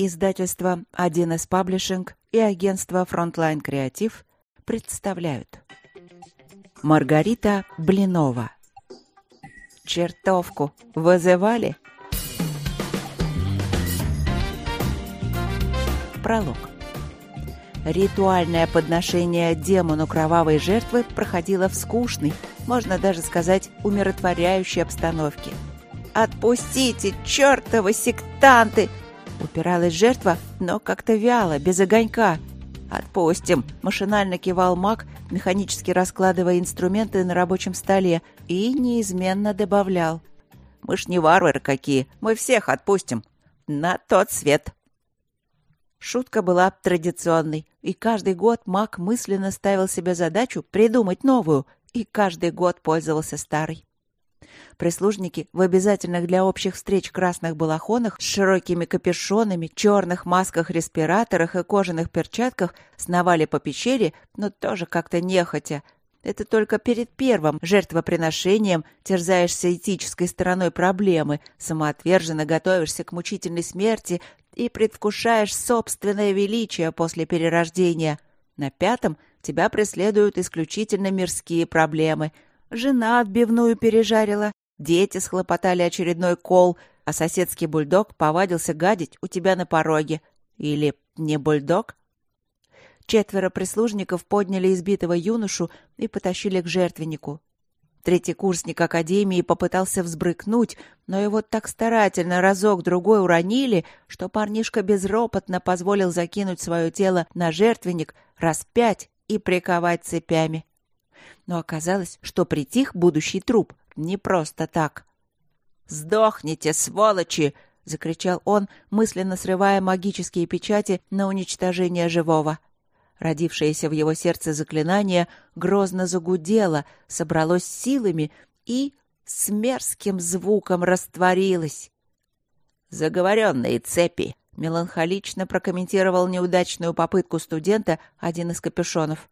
Издательство 1С Паблишинг и агентство Frontline Креатив представляют Маргарита Блинова Чертовку вызывали? Пролог Ритуальное подношение демону кровавой жертвы проходило в скучной, можно даже сказать, умиротворяющей обстановке. «Отпустите, чертовы сектанты!» Упиралась жертва, но как-то вяло, без огонька. «Отпустим!» — машинально кивал маг, механически раскладывая инструменты на рабочем столе, и неизменно добавлял. «Мы ж не варвары какие, мы всех отпустим! На тот свет!» Шутка была традиционной, и каждый год маг мысленно ставил себе задачу придумать новую, и каждый год пользовался старой. Прислужники в обязательных для общих встреч красных балахонах с широкими капюшонами, черных масках-респираторах и кожаных перчатках сновали по пещере, но тоже как-то нехотя. Это только перед первым жертвоприношением терзаешься этической стороной проблемы, самоотверженно готовишься к мучительной смерти и предвкушаешь собственное величие после перерождения. На пятом тебя преследуют исключительно мирские проблемы. Жена отбивную пережарила, Дети схлопотали очередной кол, а соседский бульдог повадился гадить у тебя на пороге. Или не бульдог? Четверо прислужников подняли избитого юношу и потащили к жертвеннику. Третий курсник академии попытался взбрыкнуть, но его так старательно разок-другой уронили, что парнишка безропотно позволил закинуть свое тело на жертвенник, распять и приковать цепями. Но оказалось, что притих будущий труп не просто так. «Сдохните, сволочи!» — закричал он, мысленно срывая магические печати на уничтожение живого. Родившееся в его сердце заклинание грозно загудело, собралось силами и с мерзким звуком растворилось. «Заговоренные цепи!» — меланхолично прокомментировал неудачную попытку студента один из капюшонов.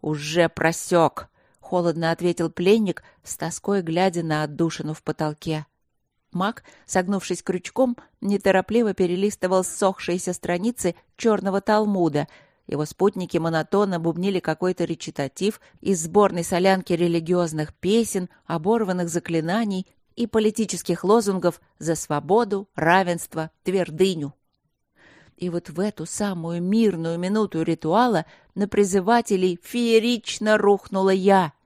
«Уже просек!» Холодно ответил пленник, с тоской глядя на отдушину в потолке. Маг, согнувшись крючком, неторопливо перелистывал ссохшиеся страницы черного талмуда. Его спутники монотонно бубнили какой-то речитатив из сборной солянки религиозных песен, оборванных заклинаний и политических лозунгов за свободу, равенство, твердыню. И вот в эту самую мирную минуту ритуала на призывателей феерично рухнула я —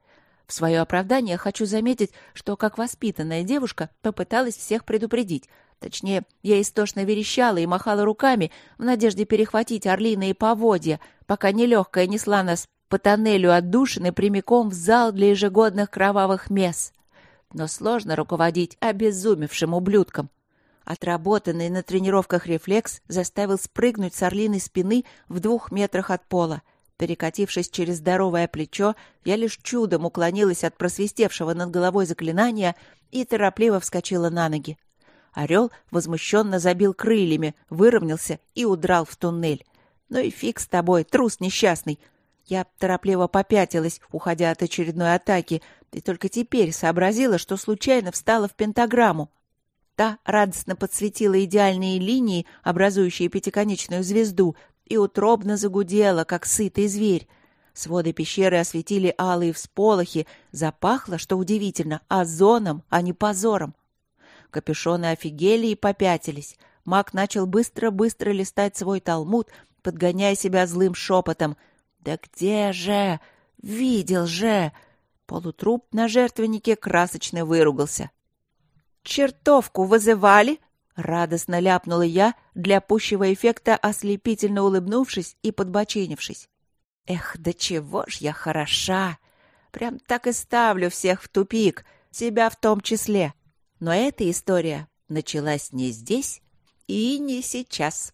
в свое оправдание хочу заметить, что, как воспитанная девушка, попыталась всех предупредить. Точнее, я истошно верещала и махала руками в надежде перехватить орлиные поводья, пока нелегкая несла нас по тоннелю отдушины прямиком в зал для ежегодных кровавых мес. Но сложно руководить обезумевшим ублюдком. Отработанный на тренировках рефлекс заставил спрыгнуть с орлиной спины в двух метрах от пола — Перекатившись через здоровое плечо, я лишь чудом уклонилась от просвистевшего над головой заклинания и торопливо вскочила на ноги. Орел возмущенно забил крыльями, выровнялся и удрал в туннель. «Ну и фиг с тобой, трус несчастный!» Я торопливо попятилась, уходя от очередной атаки, и только теперь сообразила, что случайно встала в пентаграмму. Та радостно подсветила идеальные линии, образующие пятиконечную звезду, и утробно загудела, как сытый зверь. Своды пещеры осветили алые всполохи, запахло, что удивительно, озоном, а не позором. Капюшоны офигели и попятились. Маг начал быстро-быстро листать свой талмуд, подгоняя себя злым шепотом. «Да где же? Видел же!» Полутруп на жертвеннике красочно выругался. «Чертовку вызывали?» Радостно ляпнула я, для пущего эффекта ослепительно улыбнувшись и подбоченившись. Эх, да чего ж я хороша! Прям так и ставлю всех в тупик, себя в том числе. Но эта история началась не здесь и не сейчас.